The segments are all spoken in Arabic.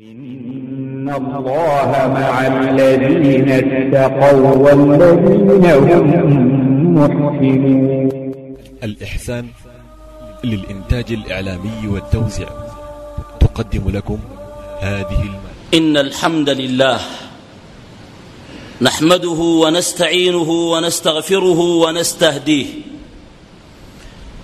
إن الله مع الذين اتقوا والذين هم محسنون الإحسان للإنتاج الإعلامي والتوزيع تقدم لكم هذه المادة. إن الحمد لله نحمده ونستعينه ونستغفره ونستهديه.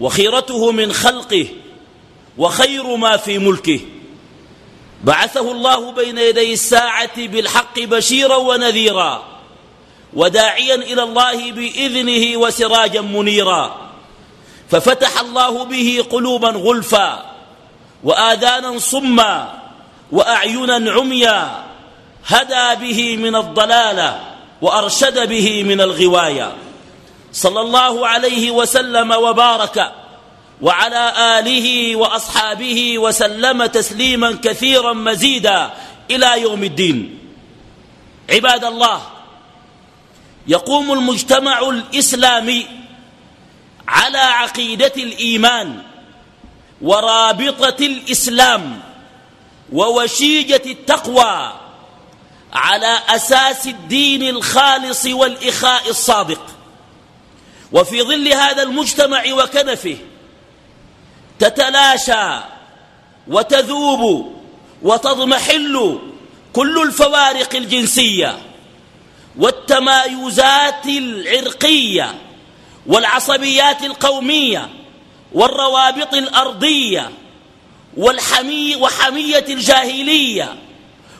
وخيرته من خلقه وخير ما في ملكه. بعثه الله بين يدي الساعة بالحق بشيرا ونذيرا وداعيا إلى الله بإذنه وسراجا منيرا. ففتح الله به قلوبا غلفا وآذانا صما وأعينا عميا. هدى به من الضلالة وأرشد به من الغواية صلى الله عليه وسلم وبارك وعلى آله وأصحابه وسلم تسليما كثيرا مزيدا إلى يوم الدين. عباد الله يقوم المجتمع الإسلامي على عقيدة الإيمان ورابطة الإسلام ووشيجة التقوى على أساس الدين الخالص والإخاء الصادق. وفي ظل هذا المجتمع وكنفه تتلاشى وتذوب وتضمحل كل الفوارق الجنسية والتمايزات العرقية والعصبيات القومية والروابط الأرضية والحمي وحمية الجاهلية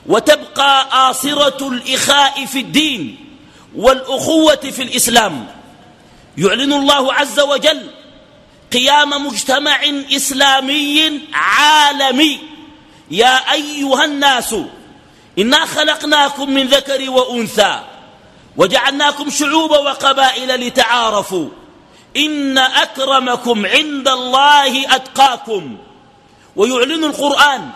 وتبقى آصرة الإخاء في الدين والأخوة في الإسلام. يعلن الله عز وجل قيام مجتمع إسلامي عالمي. يا أيها الناس إنا خلقناكم من ذكر وأنثى وجعلناكم شعوبا وقبائل لتعارفوا. إن أكرمكم عند الله أتقاكم. ويعلن القرآن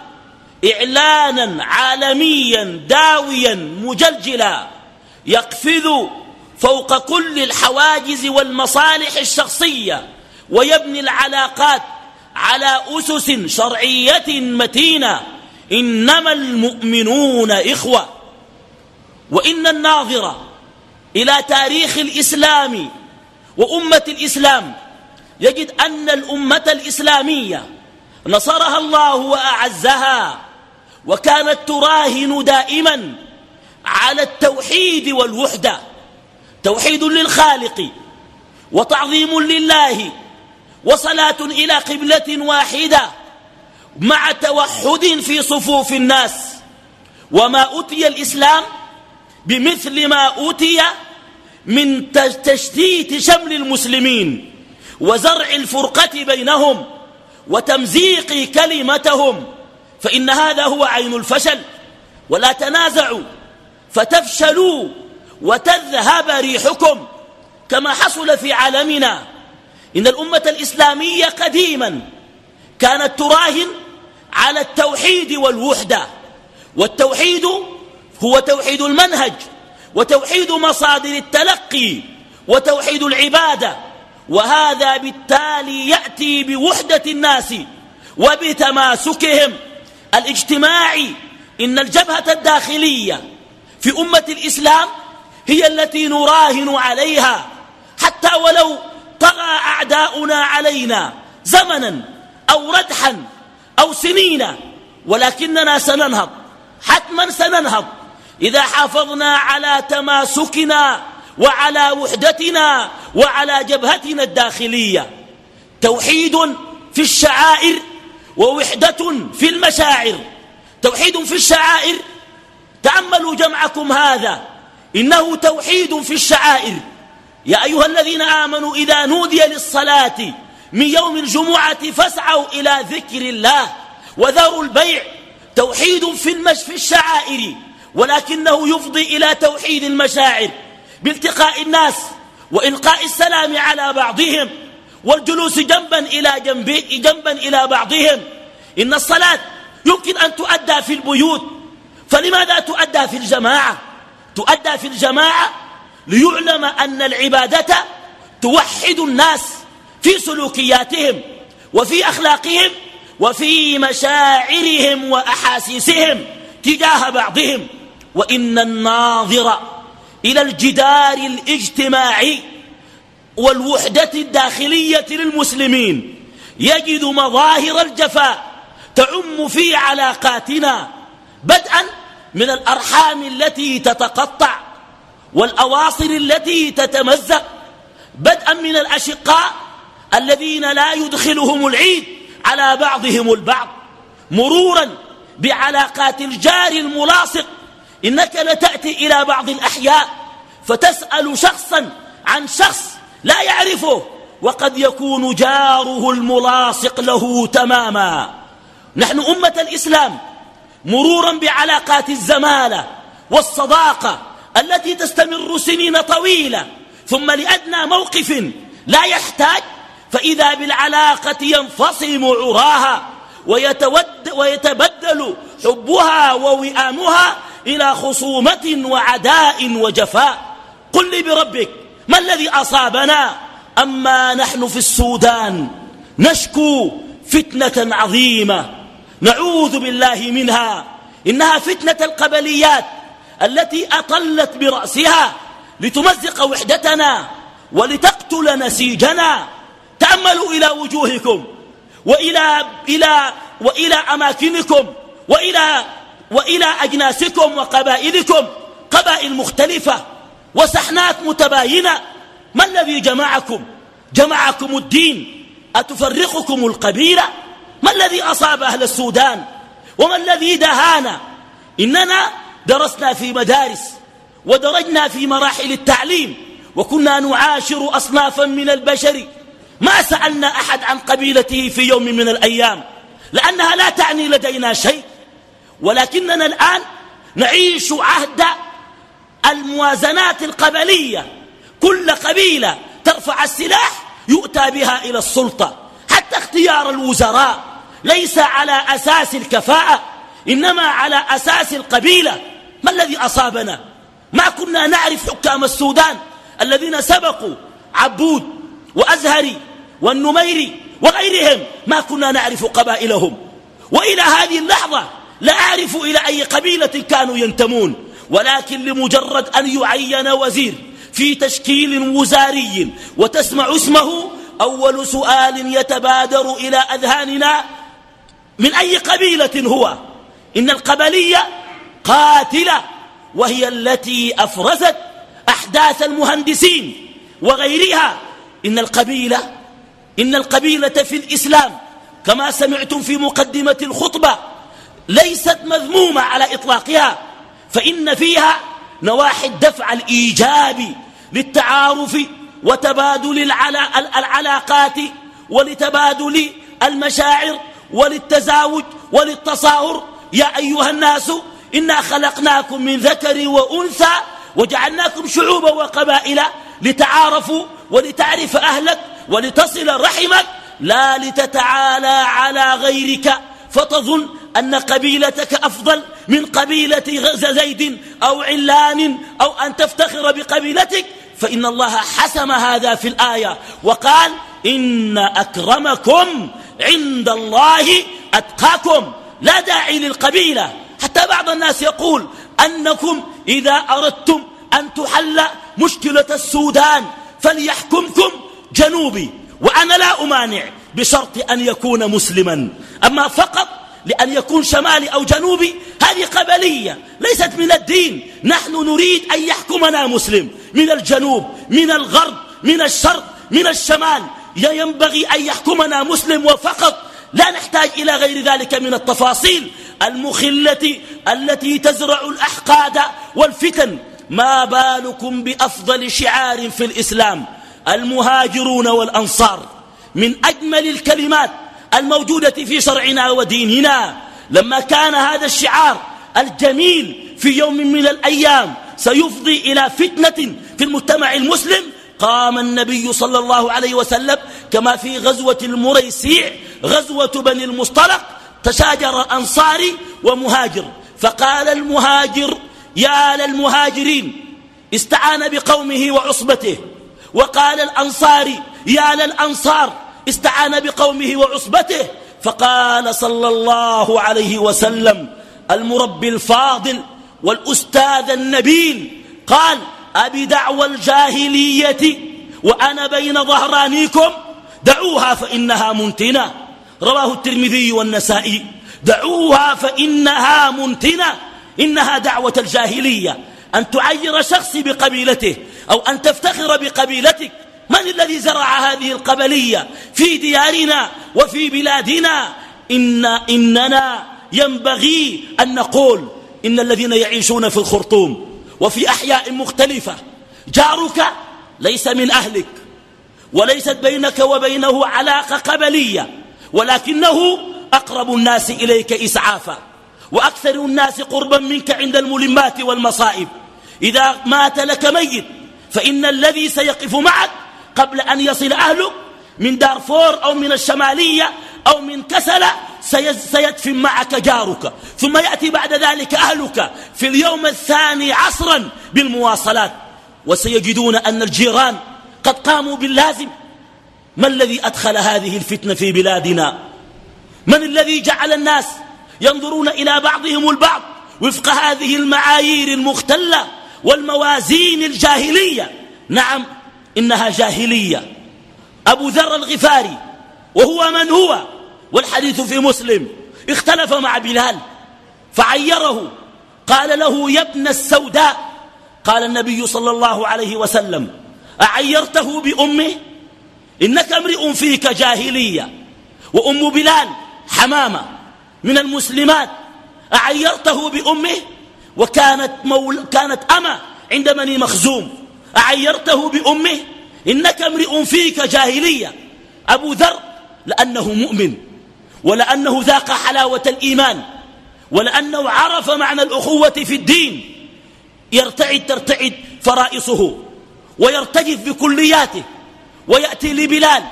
إعلانا عالميا داويا مجلجلا يقفز فوق كل الحواجز والمصالح الشخصية. ويبني العلاقات على أسس شرعية متينة. إنما المؤمنون إخوة. وإن الناظر إلى تاريخ الإسلام وأمة الإسلام يجد أن الأمة الإسلامية نصرها الله وأعزها وكانت تراهن دائما على التوحيد والوحدة. توحيد للخالق وتعظيم لله وصلاة إلى قبلة واحدة مع توحد في صفوف الناس. وما أوتي الإسلام بمثل ما أوتي من تشتيت شمل المسلمين وزرع الفرقة بينهم وتمزيق كلمتهم. فإن هذا هو عين الفشل. ولا تنازعوا فتفشلوا وتذهب ريحكم كما حصل في عالمنا. إن الأمة الإسلامية قديما كانت تراهن على التوحيد والوحدة والتوحيد هو توحيد المنهج وتوحيد مصادر التلقي وتوحيد العبادة وهذا بالتالي يأتي بوحدة الناس وبتماسكهم الاجتماعي. إن الجبهة الداخلية في أمة الإسلام هي التي نراهن عليها حتى ولو طغى أعداؤنا علينا زمنا أو ردحا أو سنين ولكننا سننهض حتما سننهض. إذا حافظنا على تماسكنا وعلى وحدتنا وعلى جبهتنا الداخلية توحيد في الشعائر ووحدة في المشاعر. توحيد في الشعائر تأملوا جمعكم هذا إنه توحيد في الشعائر. يا أيها الذين آمنوا إذا نودي للصلاة من يوم الجمعة فاسعوا إلى ذكر الله وذروا البيع. توحيد في المش في الشعائر ولكنه يفضي إلى توحيد المشاعر بالتقاء الناس وإلقاء السلام على بعضهم والجلوس جنبا إلى جنب جنبا إلى بعضهم. إن الصلاة يمكن أن تؤدى في البيوت. فلماذا تؤدى في الجماعة؟ تؤدى في الجماعة ليعلم أن العبادة توحد الناس في سلوكياتهم وفي أخلاقهم وفي مشاعرهم وأحاسيسهم تجاه بعضهم. وإن الناظر إلى الجدار الاجتماعي والوحدة الداخلية للمسلمين يجد مظاهر الجفاء تعم في علاقاتنا بدءا من الأرحام التي تتقطع والأواصر التي تتمزق بدءا من الأشقاء الذين لا يدخلهم العيد على بعضهم البعض مرورا بعلاقات الجار الملاصق. إنك لتأتي إلى بعض الأحياء فتسأل شخصا عن شخص لا يعرفه وقد يكون جاره الملاصق له تماما. نحن أمة الإسلام مرورا بعلاقات الزمالة والصداقة التي تستمر سنين طويلة ثم لأدنى موقف لا يحتاج فإذا بالعلاقة ينفصم عراها ويتود ويتبدل حبها ووئامها إلى خصومة وعداء وجفاء. قل لي بربك ما الذي أصابنا؟ أما نحن في السودان نشكو فتنة عظيمة نعوذ بالله منها إنها فتنة القبليات التي أطلت برأسها لتمزق وحدتنا ولتقتل نسيجنا. تأملوا إلى وجوهكم وإلى, إلى وإلى أماكنكم وإلى, وإلى أجناسكم وقبائلكم قبائل مختلفة وسحنات متباينة. ما الذي جمعكم؟ جمعكم الدين. أتفرقكم القبيلة؟ ما الذي أصاب أهل السودان؟ وما الذي دهانا؟ إننا درسنا في مدارس ودرجنا في مراحل التعليم وكنا نعاشر أصنافا من البشر. ما سألنا أحد عن قبيلته في يوم من الأيام لأنها لا تعني لدينا شيء. ولكننا الآن نعيش عهد الموازنات القبلية. كل قبيلة ترفع السلاح يؤتى بها إلى السلطة. حتى اختيار الوزراء ليس على أساس الكفاءة إنما على أساس القبيلة. ما الذي أصابنا؟ ما كنا نعرف حكام السودان الذين سبقوا عبود وأزهري والنميري وغيرهم. ما كنا نعرف قبائلهم. وإلى هذه اللحظة لا أعرف إلى أي قبيلة كانوا ينتمون. ولكن لمجرد أن يعين وزير في تشكيل وزاري وتسمع اسمه أول سؤال يتبادر إلى أذهاننا من أي قبيلة هو؟ إن القبلية قاتلة وهي التي أفرزت أحداث المهندسين وغيرها. إن القبيلة إن القبيلة في الإسلام كما سمعتم في مقدمة الخطبة ليست مذمومة على إطلاقها فإن فيها نواحي الدفع الإيجابي للتعارف وتبادل العلاقات ولتبادل المشاعر وللتزاوج وللتصاهر. يا أيها الناس إنا خلقناكم من ذكر وأنثى وجعلناكم شعوبا وقبائل لتعارفوا ولتعرف أهلك ولتصل رحمك لا لتتعالى على غيرك فتظن أن قبيلتك أفضل من قبيلة زيد أو علان أو أن تفتخر بقبيلتك فإن الله حسم هذا في الآية وقال إن أكرمكم عند الله أتقاكم لا داعي للقبيلة حتى بعض الناس يقول أنكم إذا أردتم أن تحل مشكلة السودان فليحكمكم جنوبي وأنا لا أمانع بشرط أن يكون مسلما. أما فقط لأن يكون شمالي أو جنوبي هذه قبلية ليست من الدين. نحن نريد أن يحكمنا مسلم. من الجنوب من الغرب من الشرق من الشمال. ينبغي أن يحكمنا مسلم وفقط لا نحتاج إلى غير ذلك من التفاصيل المخلة التي تزرع الأحقاد والفتن. ما بالكم بأفضل شعار في الإسلام؟ المهاجرون والأنصار. من أجمل الكلمات الموجودة في شرعنا وديننا. لما كان هذا الشعار الجميل في يوم من الأيام سيفضي إلى فتنة في المجتمع المسلم قام النبي صلى الله عليه وسلم كما في غزوة المريسيع غزوة بني المصطلق تشاجر أنصاري ومهاجر. فقال المهاجر يا للمهاجرين استعان بقومه وعصبته. وقال الأنصاري يا للأنصار استعان بقومه وعصبته. فقال صلى الله عليه وسلم المربي الفاضل والأستاذ النبيل قال أبي دعوى الجاهلية وأنا بين ظهرانيكم. دعوها فإنها منتنة. رواه الترمذي والنسائي. دعوها فإنها منتنة. إنها دعوة الجاهلية. أن تعير شخص بقبيلته أو أن تفتخر بقبيلتك. من الذي زرع هذه القبلية؟ في ديارنا وفي بلادنا. إن إننا ينبغي أن نقول إن الذين يعيشون في الخرطوم وفي أحياء مختلفة. جارك ليس من أهلك وليست بينك وبينه علاقة قبلية ولكنه أقرب الناس إليك إسعافا وأكثر الناس قربا منك عند الملمات والمصائب. إذا مات لك ميت فإن الذي سيقف معك قبل أن يصل أهلك من دارفور أو من الشمالية أو من كسلة سيدفن معك جارك. ثم يأتي بعد ذلك أهلك في اليوم الثاني عصرا بالمواصلات. وسيجدون أن الجيران قد قاموا باللازم. ما الذي أدخل هذه الفتنة في بلادنا؟ من الذي جعل الناس ينظرون إلى بعضهم البعض وفق هذه المعايير المختلة والموازين الجاهلية؟ نعم إنها جاهلية. أبو ذر الغفاري وهو من هو؟ والحديث في مسلم. اختلف مع بلال فعيره. قال له يا ابن السوداء. قال النبي صلى الله عليه وسلم أعيرته بأمه؟ إنك امرئ فيك جاهلية. وأم بلال حمامة من المسلمات. أعيرته بأمه؟ وكانت مول كانت أمة عند بني مخزوم. أعيرته بأمه؟ إنك امرئ فيك جاهلية. أبو ذر لأنه مؤمن. ولأنه ذاق حلاوة الإيمان ولأنه عرف معنى الأخوة في الدين. يرتعد ترتعد فرائصه ويرتجف بكلياته ويأتي لبلال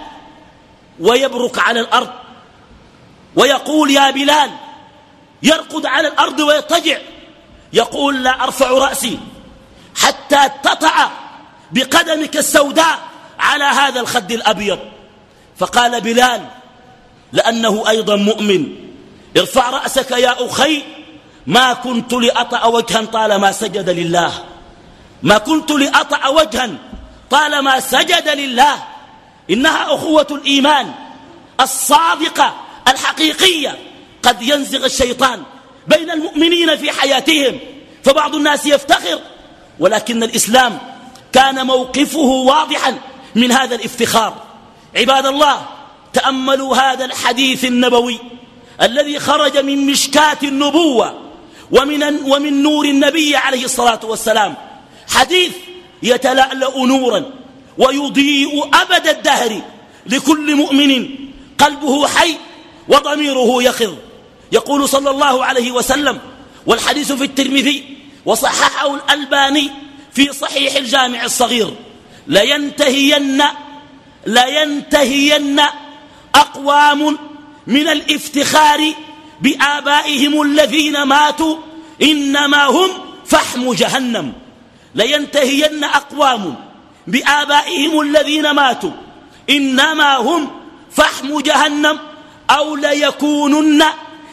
ويبرك على الأرض ويقول يا بلال يرقد على الأرض ويضطجع. يقول لا أرفع رأسي حتى تطع بقدمك السوداء على هذا الخد الأبيض. فقال بلال لأنه أيضا مؤمن. ارفع رأسك يا أخي. ما كنت لأطأ وجها طالما سجد لله. ما كنت لأطأ وجها طالما سجد لله. إنها أخوة الإيمان الصادقة الحقيقية. قد ينزغ الشيطان بين المؤمنين في حياتهم. فبعض الناس يفتخر. ولكن الإسلام كان موقفه واضحا من هذا الافتخار. عباد الله تأملوا هذا الحديث النبوي الذي خرج من مشكاة النبوة ومن, ومن نور النبي عليه الصلاة والسلام. حديث يتلألأ نورا ويضيء أبد الدهر لكل مؤمن. قلبه حي وضميره يخض. يقول صلى الله عليه وسلم والحديث في الترمذي وصححه الألباني في صحيح الجامع الصغير لينتهين لينتهين أقوام من الإفتخار بآبائهم الذين ماتوا إنما هم فحم جهنم. لينتهين أقوام بآبائهم الذين ماتوا إنما هم فحم جهنم أو ليكونن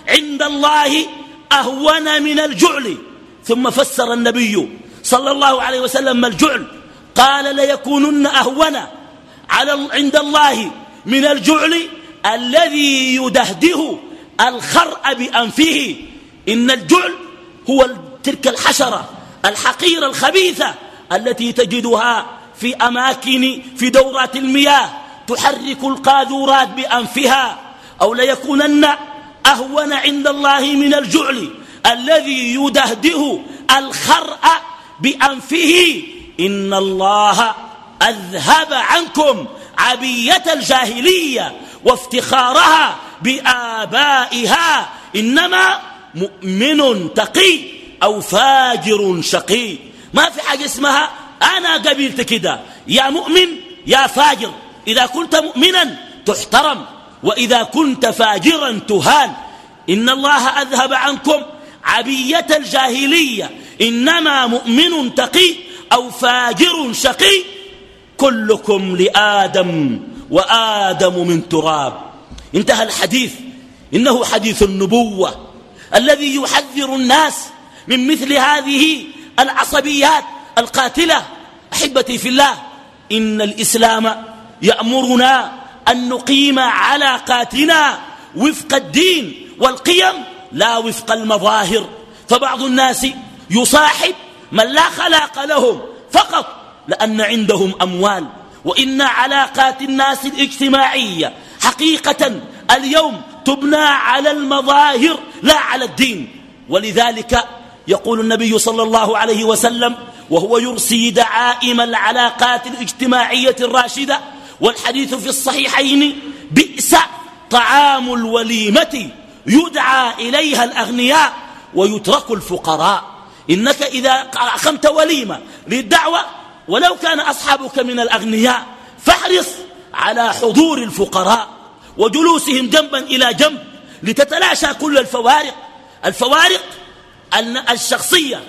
عند الله أهون من الجعل. ثم فسر النبي صلى الله عليه وسلم الجعل؟ قال ليكونن أهون على عند الله من الجعل الذي يدهده الخرأ بأنفه. إن الجعل هو تلك الحشرة الحقيرة الخبيثة التي تجدها في أماكن في دورات المياه تحرك القاذورات بأنفها أو ليكونن أهون عند الله من الجعل الذي يدهده الخرأ بأنفه. إن الله أذهب عنكم. عبية الجاهلية وافتخارها بآبائها إنما مؤمن تقي أو فاجر شقي. ما في حاجة اسمها أنا قبلت كده يا مؤمن يا فاجر. إذا كنت مؤمنا تحترم وإذا كنت فاجرا تهان. إن الله أذهب عنكم عبية الجاهلية. إنما مؤمن تقي أو فاجر شقي. كلكم لآدم وآدم من تراب. انتهى الحديث. إنه حديث النبوة الذي يحذر الناس من مثل هذه العصبيات القاتلة. أحبتي في الله إن الإسلام يأمرنا أن نقيم علاقاتنا وفق الدين والقيم لا وفق المظاهر. فبعض الناس يصاحب من لا خلاق لهم فقط لأن عندهم أموال. وإن علاقات الناس الاجتماعية حقيقة اليوم تبنى على المظاهر لا على الدين. ولذلك يقول النبي صلى الله عليه وسلم وهو يرسي دعائم العلاقات الاجتماعية الراشدة والحديث في الصحيحين بئس طعام الوليمة يدعى إليها الأغنياء ويترك الفقراء إنك إذا أخمت وليمة للدعوة ولو كان أصحابك من الأغنياء فاحرص على حضور الفقراء وجلوسهم جنبا إلى جنب لتتلاشى كل الفوارق. الفوارق الشخصية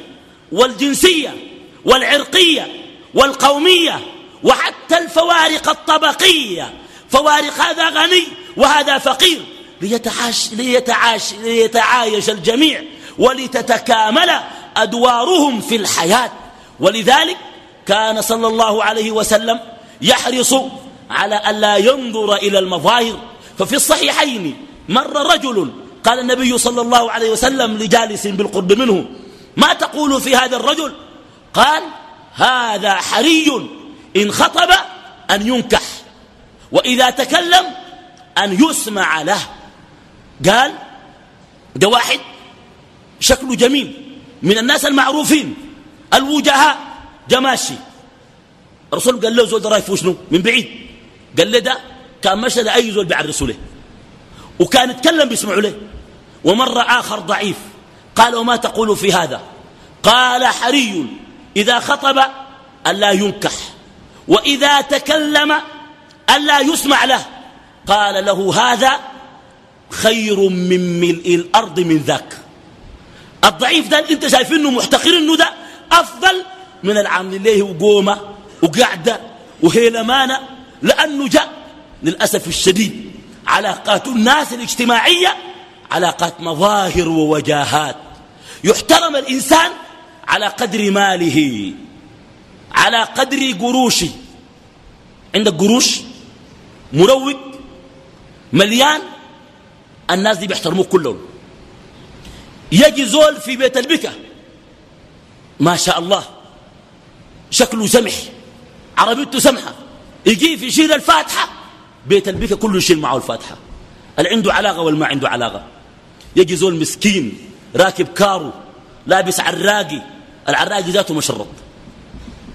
والجنسية والعرقية والقومية وحتى الفوارق الطبقية. فوارق هذا غني وهذا فقير. ليتعاش ليتعاش ليتعايش الجميع ولتتكامل أدوارهم في الحياة. ولذلك كان صلى الله عليه وسلم يحرص على أن لا ينظر إلى المظاهر. ففي الصحيحين مر رجل قال النبي صلى الله عليه وسلم لجالس بالقرب منه ما تقول في هذا الرجل؟ قال هذا حري إن خطب أن ينكح وإذا تكلم أن يسمع له. قال ده واحد شكله جميل من الناس المعروفين الوجهاء جماشي. الرسول قال له زول ده رايف شنو؟ من بعيد. قال له ده كان مشى لأي زول بيعرسوا له وكان يتكلم بيسمعوا له. ومر آخر ضعيف. قال وما تقول في هذا؟ قال حري إذا خطب ألا ينكح. وإذا تكلم ألا يسمع له. قال له هذا خير من ملء الأرض من ذاك. الضعيف ده انت شايفينه محتقر انه ده أفضل من العامل له وقومة وقعدة وهيلمانة لأنه جاء للأسف الشديد علاقات الناس الاجتماعية علاقات مظاهر ووجاهات. يحترم الإنسان على قدر ماله على قدر قروشه. عندك قروش مروق مليان الناس دي بيحترموك كلهم. يجي زول في بيت البكا ما شاء الله شكله سمح. عربيته سمحة. يجي في يشيل الفاتحة. بيت البكا كله يشيل معه الفاتحة. اللي عنده علاقة والما عنده علاقة. يجي زول مسكين راكب كارو لابس عراقي. العراقي ذاته مشرط.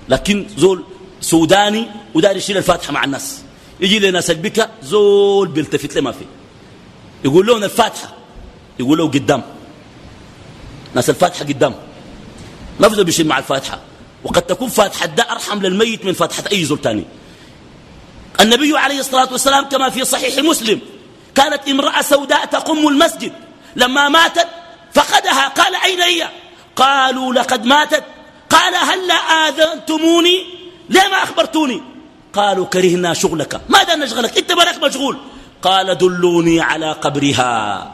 لكن زول سوداني وداري يشيل الفاتحة مع الناس. يجي لناس البكا زول بيلتفت له ما في. يقول لهم الفاتحة. يقول له قدام. ناس الفاتحة قدام. ما في بيشيل مع الفاتحة. وقد تكون فاتحة ده أرحم للميت من فاتحة أي زول تاني. النبي عليه الصلاة والسلام كما في صحيح مسلم كانت امرأة سوداء تقم المسجد. لما ماتت فقدها قال أين هي؟ قالوا لقد ماتت. قال هل لا آذنتموني؟ ليه ما أخبرتوني؟ قالوا كرهنا شغلك. ماذا نشغلك؟ انت بالك مشغول؟ قال دلوني على قبرها.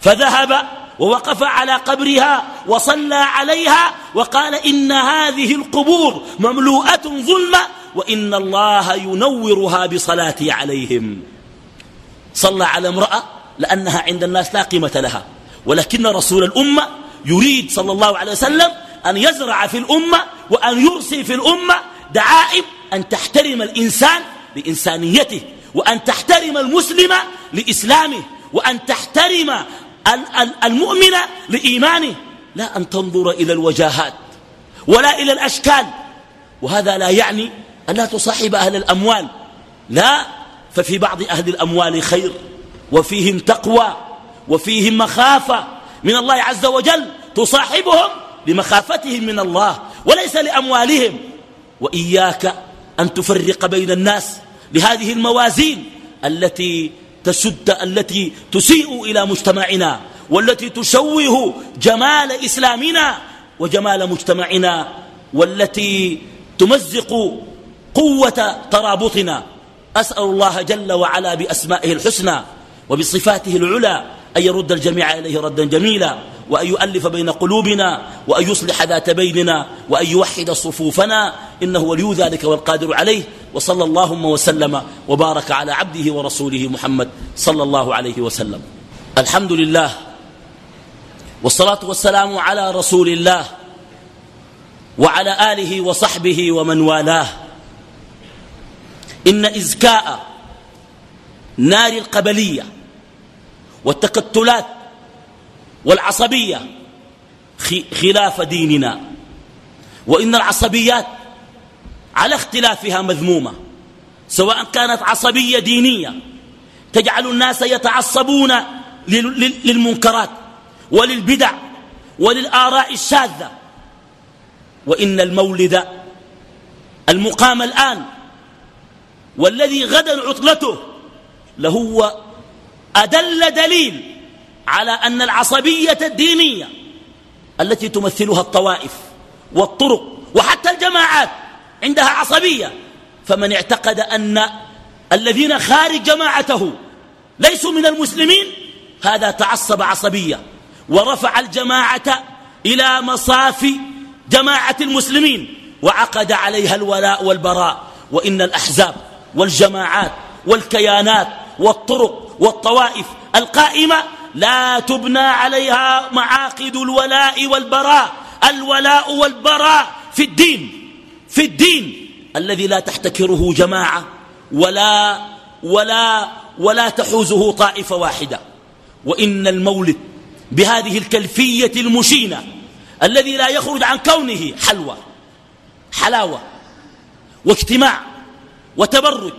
فذهب ووقف على قبرها وصلى عليها وقال إن هذه القبور مملوءة ظلمة وإن الله ينورها بصلاتي عليهم. صلى على امرأة لأنها عند الناس لا قيمة لها. ولكن رسول الأمة يريد صلى الله عليه وسلم أن يزرع في الأمة وأن يرسي في الأمة دعائم أن تحترم الإنسان لإنسانيته وأن تحترم المسلم لإسلامه وأن تحترم المؤمن لإيمانه. لا أن تنظر إلى الوجاهات ولا إلى الأشكال. وهذا لا يعني أن لا تصاحب أهل الأموال. لا ففي بعض أهل الأموال خير وفيهم تقوى وفيهم مخافة من الله عز وجل. تصاحبهم لمخافتهم من الله وليس لأموالهم. وإياك أن تفرق بين الناس لهذه الموازين التي تسد التي تسيء إلى مجتمعنا والتي تشوه جمال إسلامنا وجمال مجتمعنا والتي تمزق قوة ترابطنا. أسأل الله جل وعلا بأسمائه الحسنى وبصفاته العلى أن يرد الجميع إليه ردا جميلا وأن يؤلف بين قلوبنا وأن يصلح ذات بيننا وأن يوحد صفوفنا. إنه ولي ذلك والقادر عليه. وصلى اللهم وسلم وبارك على عبده ورسوله محمد صلى الله عليه وسلم. الحمد لله والصلاة والسلام على رسول الله وعلى آله وصحبه ومن والاه. إن إزكاء نار القبلية والتكتلات والعصبية خلاف ديننا. وإن العصبيات على اختلافها مذمومة سواء كانت عصبية دينية تجعل الناس يتعصبون للمنكرات وللبدع وللآراء الشاذة. وإن المولد المقام الآن والذي غدا عطلته لهو أدل دليل على أن العصبية الدينية التي تمثلها الطوائف والطرق وحتى الجماعات عندها عصبية. فمن اعتقد أن الذين خارج جماعته ليسوا من المسلمين هذا تعصب عصبية ورفع الجماعة إلى مصاف جماعة المسلمين وعقد عليها الولاء والبراء. وإن الأحزاب والجماعات والكيانات والطرق والطوائف القائمة لا تبنى عليها معاقد الولاء والبراء. الولاء والبراء في الدين. في الدين الذي لا تحتكره جماعة ولا ولا ولا تحوزه طائفة واحدة. وإن المولد بهذه الكلفية المشينة الذي لا يخرج عن كونه حلوى حلاوة واجتماع وتبرج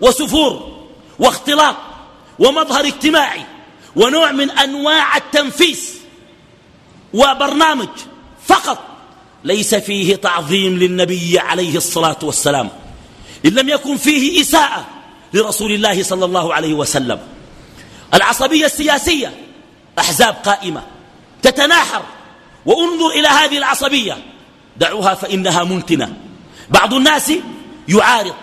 وسفور واختلاط ومظهر اجتماعي ونوع من أنواع التنفيس وبرنامج فقط ليس فيه تعظيم للنبي عليه الصلاة والسلام إن لم يكن فيه إساءة لرسول الله صلى الله عليه وسلم. العصبية السياسية أحزاب قائمة تتناحر وانظر إلى هذه العصبية. دعوها فإنها منتنة بعض الناس يعارض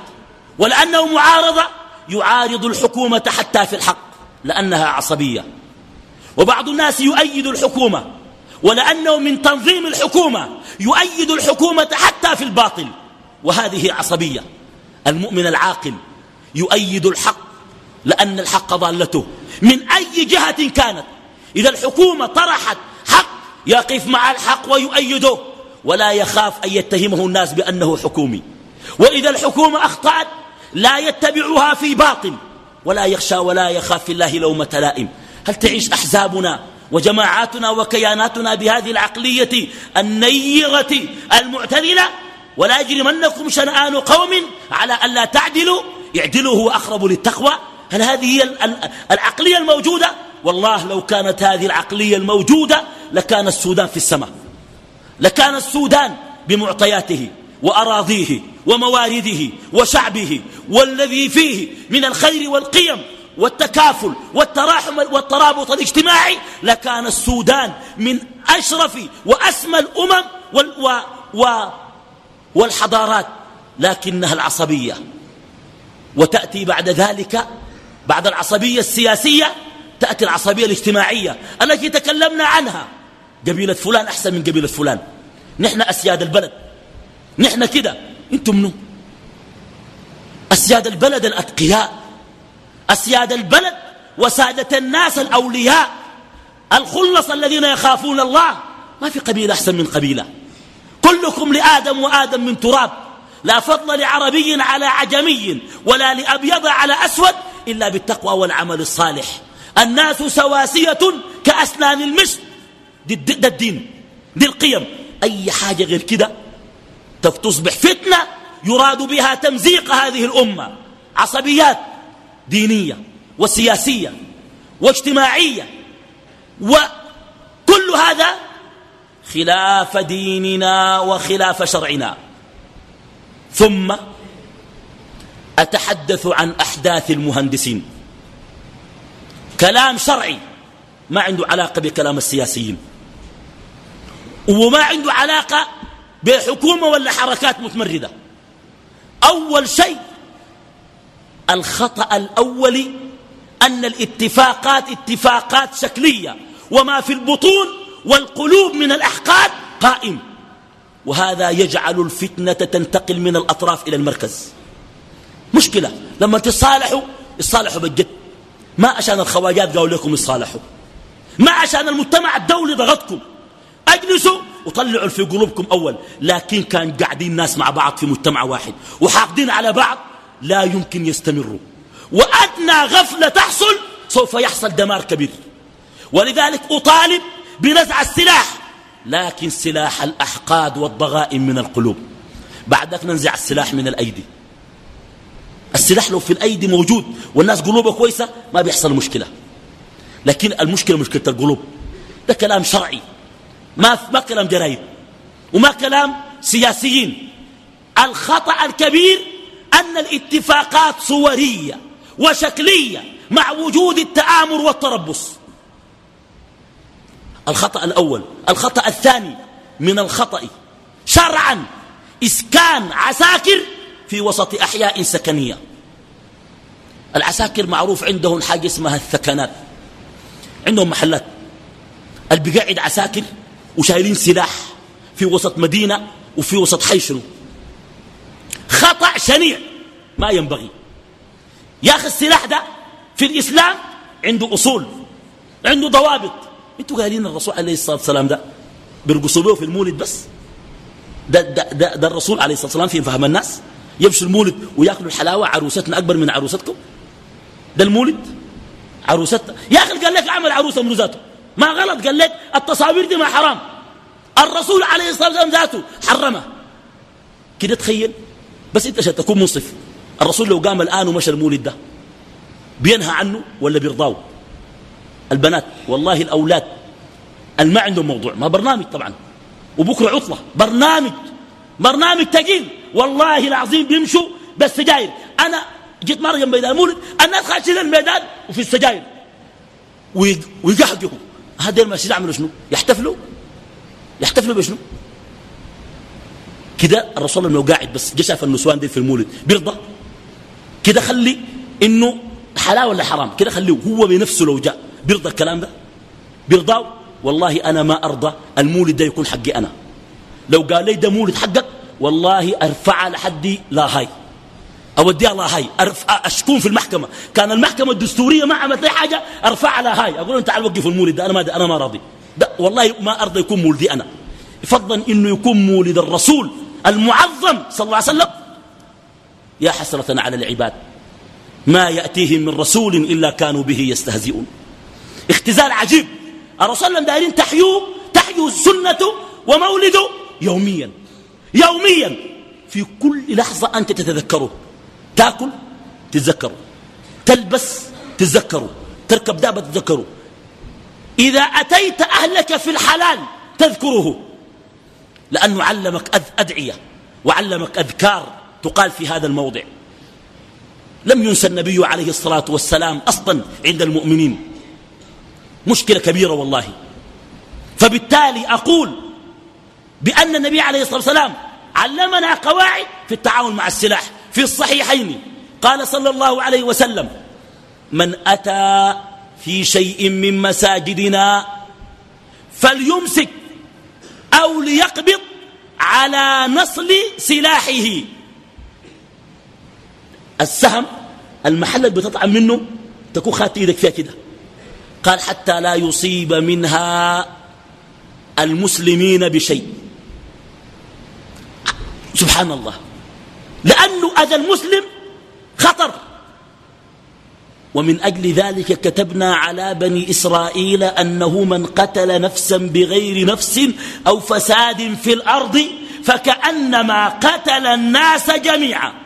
ولأنه معارضة يعارض الحكومة حتى في الحق لأنها عصبية. وبعض الناس يؤيد الحكومة ولأنه من تنظيم الحكومة يؤيد الحكومة حتى في الباطل. وهذه عصبية. المؤمن العاقل يؤيد الحق لأن الحق ضالته. من أي جهة كانت؟ إذا الحكومة طرحت حق يقف مع الحق ويؤيده. ولا يخاف أن يتهمه الناس بأنه حكومي. وإذا الحكومة أخطأت لا يتبعها في باطل. ولا يخشى ولا يخاف في الله لومة لائم. هل تعيش أحزابنا وجماعاتنا وكياناتنا بهذه العقلية النيرة المعتدلة ولا يجرمنكم شنآن قوم على أن لا تعدلوا اعدلوا هو أقرب للتقوى. هل هذه هي العقلية الموجودة؟ والله لو كانت هذه العقلية الموجودة لكان السودان في السماء. لكان السودان بمعطياته وأراضيه وموارده وشعبه والذي فيه من الخير والقيم والتكافل والتراحم والترابط الاجتماعي لكان السودان من أشرف وأسمى الأمم وال و و والحضارات لكنها العصبية. وتأتي بعد ذلك بعد العصبية السياسية تأتي العصبية الاجتماعية التي تكلمنا عنها. قبيلة فلان أحسن من قبيلة فلان. نحن أسياد البلد. نحن كده. أنتم منو؟ أسياد البلد الأتقياء. أسياد البلد وسادة الناس الأولياء الخلص الذين يخافون الله. ما في قبيلة أحسن من قبيلة. كلكم لآدم وآدم من تراب. لا فضل لعربي على عجمي ولا لأبيض على أسود إلا بالتقوى والعمل الصالح. الناس سواسية كأسنان المشط. دي, دي الدين. دي القيم. أي حاجة غير كده تصبح فتنة يراد بها تمزيق هذه الأمة. عصبيات. دينية وسياسية واجتماعية وكل هذا خلاف ديننا وخلاف شرعنا. ثم أتحدث عن أحداث المهندسين. كلام شرعي ما عنده علاقة بكلام السياسيين وما عنده علاقة بحكومة ولا حركات متمردة. أول شيء الخطأ الأول أن الاتفاقات اتفاقات شكلية وما في البطون والقلوب من الأحقاد قائم. وهذا يجعل الفتنة تنتقل من الأطراف إلى المركز. مشكلة لما تصالحوا يصالحوا بالجد. ما عشان الخواجات قالوا لكم يصالحوا ما عشان المجتمع الدولي ضغطكم. اجلسوا وطلعوا في قلوبكم أول. لكن كان قاعدين ناس مع بعض في مجتمع واحد وحاقدين على بعض. لا يمكن يستمروا. وأدنى غفلة تحصل سوف يحصل دمار كبير. ولذلك أطالب بنزع السلاح. لكن سلاح الأحقاد والضغائن من القلوب. بعدك ننزع السلاح من الأيدي. السلاح لو في الأيدي موجود والناس قلوبها كويسة ما بيحصل مشكلة. لكن المشكلة مشكلة القلوب. ده كلام شرعي. ما, ما كلام جرايد وما كلام سياسيين. الخطأ الكبير أن الاتفاقات صورية وشكلية مع وجود التآمر والتربص. الخطأ الأول الخطأ الثاني من الخطأ شرعا إسكان عساكر في وسط أحياء سكنية. العساكر معروف عندهم حاجة اسمها الثكنات. عندهم محلات. البقاعد عساكر وشايلين سلاح في وسط مدينة وفي وسط حي شنو؟ خطأ شنيع. ما ينبغي. يا أخي السلاح ده في الإسلام عنده أصول عنده ضوابط. أنتوا قايلين الرسول عليه الصلاة والسلام ده بيرقصوا به في المولد بس؟ ده, ده, ده, ده الرسول عليه الصلاة والسلام في فهم الناس؟ يمشوا المولد وياكلوا الحلاوة عروستنا أكبر من عروستكم؟ ده المولد؟ عروستنا يا أخي قال لك اعمل عروسة من ذاته. ما غلط قال لك التصاوير دي ما حرام. الرسول عليه الصلاة والسلام ذاته حرمها. كده تخيل؟ بس انت عشان تكون منصف. الرسول لو قام الآن ومشى المولد ده بينهى عنه ولا بيرضاه؟ البنات والله الأولاد ما عندهم موضوع ما برنامج طبعا. وبكرة عطلة برنامج برنامج تقيل والله العظيم بيمشوا بالسجاير. أنا جيت مرة جنب ميدان المولد الناس خاشين الميدان وفي السجاير. ويقحقوا هذا المسجد يعملوا شنو؟ يحتفلوا؟ يحتفلوا بشنو؟ كده الرسول لو قاعد بس جه شاف النسوان دي في المولد بيرضى؟ كده خلي إنه حلال ولا حرام؟ كده خليه هو بنفسه لو جاء. بيرضى الكلام ده؟ بيرضى والله أنا ما أرضى المولد ده يكون حقي أنا. لو قال لي ده مولد حقك والله ارفعها لحدي لا هاي. أوديها لا هاي. أشكون في المحكمة؟ كان المحكمة الدستورية ما عملت لي حاجة ارفعها لا هاي. أقول أنت تعال وقف المولد ده أنا ما أنا ما راضي. ده والله ما أرضى يكون مولدي أنا. فضلا إنه يكون مولد الرسول المعظم صلى الله عليه وسلم. يا حسرة على العباد. ما يأتيهم من رسول إلا كانوا به يستهزئون. اختزال عجيب. الرسول لم دارين تحيوا تحيوا سنته ومولده يوميا. يوميا. في كل لحظة أنت تتذكره. تأكل تتذكره. تلبس تتذكره. تركب دابة تتذكره. إذا أتيت أهلك في الحلال تذكره. لأنه علمك أدعية وعلمك أذكار. تقال في هذا الموضع. لم ينسى النبي عليه الصلاة والسلام أصلا عند المؤمنين. مشكلة كبيرة والله. فبالتالي أقول بأن النبي عليه الصلاة والسلام علمنا قواعد في التعامل مع السلاح في الصحيحين. قال صلى الله عليه وسلم من أتى في شيء من مساجدنا فليمسك أو ليقبض على نصل سلاحه. السهم المحل اللي بتطعم منه تكون خاتي إيدك فيها كده. قال حتى لا يصيب منها المسلمين بشيء. سبحان الله. لأنه أذى المسلم خطر. ومن أجل ذلك كتبنا على بني إسرائيل أنه من قتل نفسا بغير نفس أو فساد في الأرض فكأنما قتل الناس جميعا.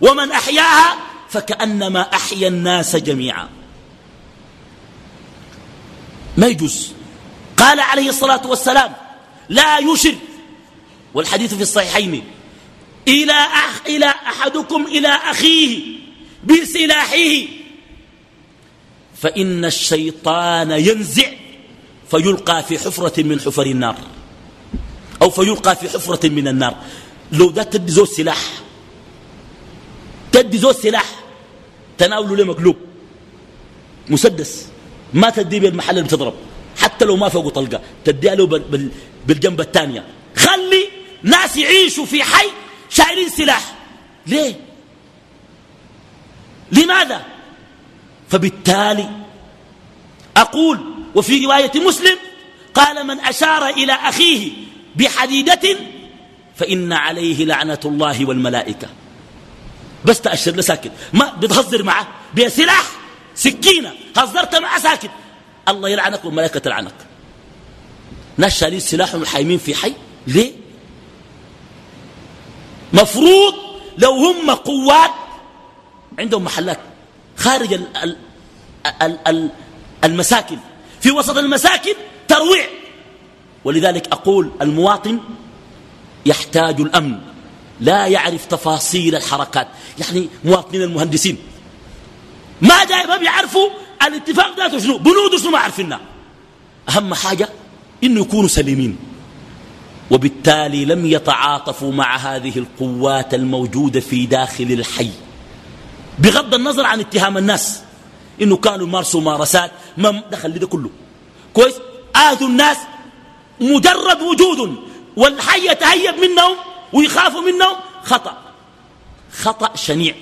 ومن أحياها فكأنما أحيا الناس جميعا. ما يجوز. قال عليه الصلاة والسلام لا يشر. والحديث في الصحيحين إلى, أخ إلى أحدكم إلى أخيه بسلاحه. فإن الشيطان ينزع فيلقى في حفرة من حفر النار أو فيلقى في حفرة من النار. لو ده تدي زول سلاح تدي زول سلاح تناوله له مقلوب؟ مسدس. ما تدي بالمحل اللي بتضرب. حتى لو ما فوقه طلقة تديها له بالجنب الثانية. خلي ناس يعيشوا في حي شايلين سلاح. ليه؟ لماذا؟ فبالتالي أقول وفي رواية مسلم قال من أشار إلى أخيه بحديدة فإن عليه لعنة الله والملائكة. بس تأشر له ساكت. ما بتهزر معه. بسلاح سكينة. هزرت معه ساكت. الله يلعنك والملائكة تلعنك. ناس شارين سلاحهم الحايمين في حي. ليه؟ مفروض لو هم قوات عندهم محلات. خارج ال ال ال ال المساكن. في وسط المساكن ترويع. ولذلك أقول المواطن يحتاج الأمن. لا يعرف تفاصيل الحركات. يعني مواطنين المهندسين ما جاي ما بيعرفوا الاتفاق ذاته شنو؟ بنود شنو ما عارفينها أهم حاجة إنه يكونوا سليمين. وبالتالي لم يتعاطفوا مع هذه القوات الموجودة في داخل الحي. بغض النظر عن اتهام الناس. إنه كانوا مارسوا مارسات ما دخل لده كله. كويس؟ آذوا الناس. مجرد وجود. والحي يتهيب منهم ويخاف منهم خطأ. خطأ شنيع.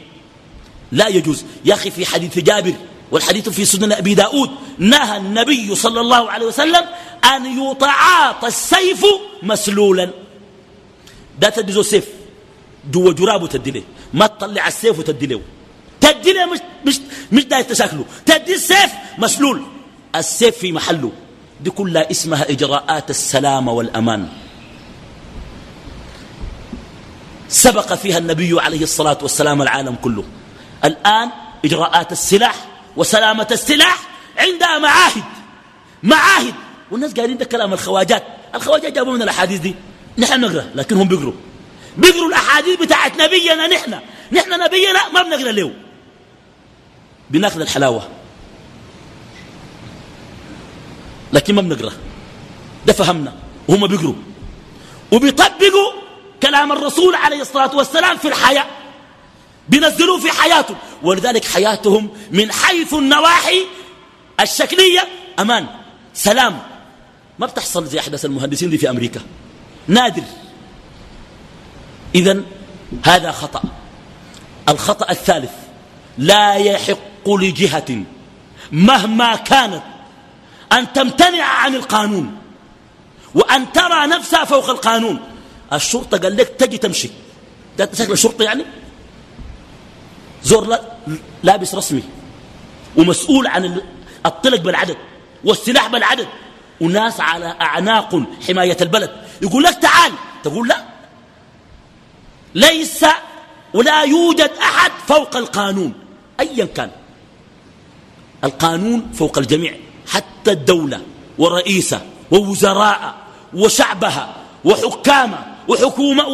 لا يجوز. يا أخي في حديث جابر والحديث في سنن أبي داود نهى النبي صلى الله عليه وسلم أن يتعاطى السيف مسلولا. ده تدزو السيف. جوا جرابه تدي ما تطلع السيف وتدي له مش, مش, مش داير تشاكله. تدي السيف مسلول. السيف في محله. دي كلها اسمها إجراءات السلامة والأمان. سبق فيها النبي عليه الصلاة والسلام العالم كله. الآن إجراءات السلاح وسلامة السلاح عندها معاهد. معاهد. والناس قاعدين ده كلام الخواجات. الخواجات جابوا من الأحاديث دي. نحن نقرأ لكنهم بيقروا. بيقروا الأحاديث بتاعت نبينا نحن. نحن نبينا ما بنقرأ له بناخذ الحلاوة. لكن ما بنقرأ. ده فهمنا. وهم بيقروا. وبيطبقوا كلام الرسول عليه الصلاة والسلام في الحياة بينزلوه في حياتهم ولذلك حياتهم من حيث النواحي الشكلية. أمان سلام. ما بتحصل زي أحدث المهندسين دي في أمريكا. نادر. إذا هذا خطأ. الخطأ الثالث لا يحق لجهة مهما كانت أن تمتنع عن القانون وأن ترى نفسها فوق القانون. الشرطة قال لك تجي تمشي. ده شكل الشرطة يعني؟ زور لابس رسمي. ومسؤول عن الطلق بالعدد والسلاح بالعدد. وناس على أعناق حماية البلد. يقول لك تعال. تقول لا. ليس ولا يوجد أحد فوق القانون. أيا كان. القانون فوق الجميع. حتى الدولة ورئيسة ووزراء وشعبها وحكامة وحكومة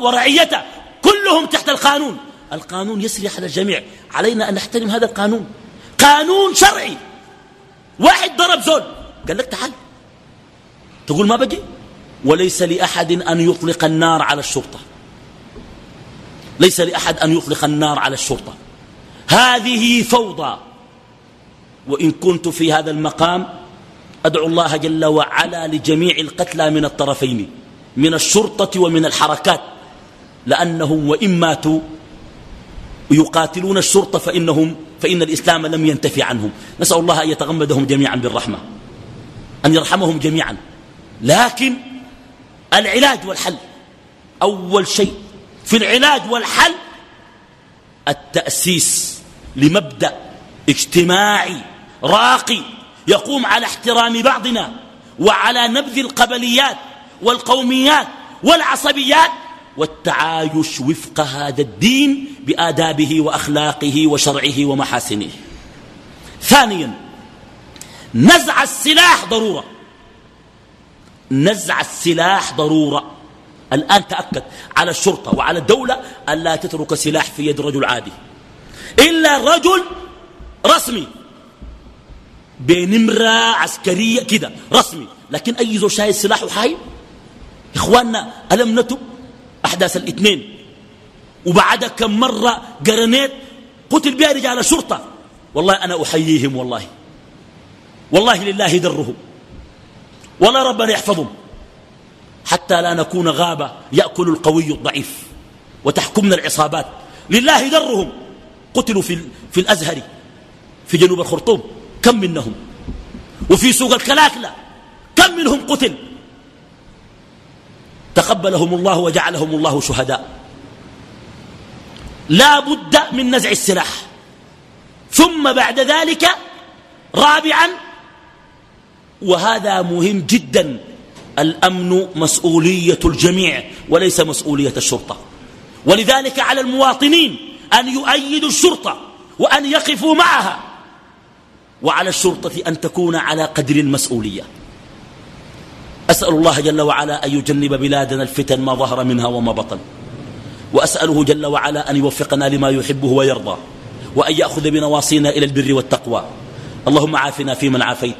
ورعيته كلهم تحت القانون. القانون يسري على الجميع. علينا أن نحترم هذا القانون. قانون شرعي. واحد ضرب زول. قال لك تعال. تقول ما بجي وليس لأحد أن يطلق النار على الشرطة. ليس لأحد أن يطلق النار على الشرطة. هذه فوضى. وإن كنت في هذا المقام أدعو الله جل وعلا لجميع القتلى من الطرفين. من الشرطة ومن الحركات. لأنهم وإن ماتوا يقاتلون الشرطة فإنهم فإن الإسلام لم ينتفي عنهم. نسأل الله أن يتغمدهم جميعا بالرحمة. أن يرحمهم جميعا. لكن العلاج والحل. أول شيء في العلاج والحل التأسيس لمبدأ اجتماعي راقي يقوم على احترام بعضنا وعلى نبذ القبليات والقوميات والعصبيات والتعايش وفق هذا الدين بآدابه وأخلاقه وشرعه ومحاسنه. ثانيا نزع السلاح ضرورة. نزع السلاح ضرورة. الآن تأكد على الشرطة وعلى الدولة أن لا تترك سلاح في يد رجل عادي. إلا رجل رسمي. بنمرة عسكرية كده رسمي. لكن أي زول شايل سلاح وحايل إخواننا ألم نتب أحداث الاثنين؟ وبعد كم مرة قرنيت قتل بها رجال الشرطة والله أنا أحييهم والله. والله لله درهم. ولا ربنا يحفظهم. حتى لا نكون غابة يأكل القوي الضعيف. وتحكمنا العصابات. لله درهم. قتلوا في, في الأزهر في جنوب الخرطوم. كم منهم؟ وفي سوق الكلاكلة. كم منهم قتل؟ تقبلهم الله وجعلهم الله شهداء. لا بد من نزع السلاح. ثم بعد ذلك رابعا وهذا مهم جدا الأمن مسؤولية الجميع وليس مسؤولية الشرطة. ولذلك على المواطنين أن يؤيدوا الشرطة وأن يقفوا معها وعلى الشرطة أن تكون على قدر المسؤولية. أسأل الله جل وعلا أن يجنب بلادنا الفتن ما ظهر منها وما بطن. وأسأله جل وعلا أن يوفقنا لما يحبه ويرضى. وأن يأخذ بنواصينا إلى البر والتقوى. اللهم عافنا فيمن عافيت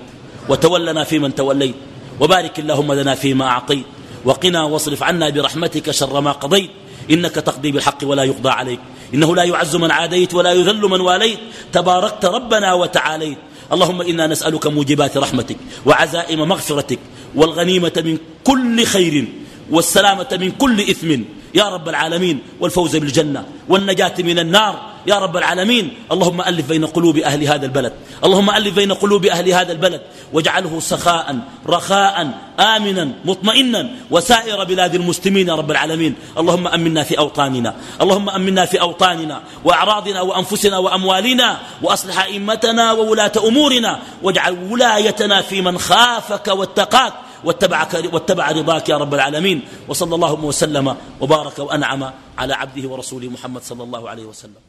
وتولنا فيمن توليت وبارك اللهم لنا فيما أعطيت. وقنا واصرف عنا برحمتك شر ما قضيت. إنك تقضي بالحق ولا يقضى عليك. إنه لا يعز من عاديت ولا يذل من واليت. تباركت ربنا وتعاليت. اللهم إنا نسألك موجبات رحمتك وعزائم مغفرتك والغنيمة من كل خير والسلامة من كل إثم. يا رب العالمين والفوز بالجنة والنجاة من النار. يا رب العالمين اللهم ألف بين قلوب أهل هذا البلد اللهم ألف بين قلوب أهل هذا البلد واجعله سخاء رخاء آمنا مطمئنا وسائر بلاد المسلمين يا رب العالمين. اللهم أمنا في أوطاننا اللهم أمنا في أوطاننا وأعراضنا وأنفسنا وأموالنا وأصلح أئمتنا وولاة أمورنا واجعل ولايتنا في من خافك واتقاك واتبعك واتبع رضاك يا رب العالمين. وصلى الله وسلم وبارك وأنعم على عبده ورسوله محمد صلى الله عليه وسلم.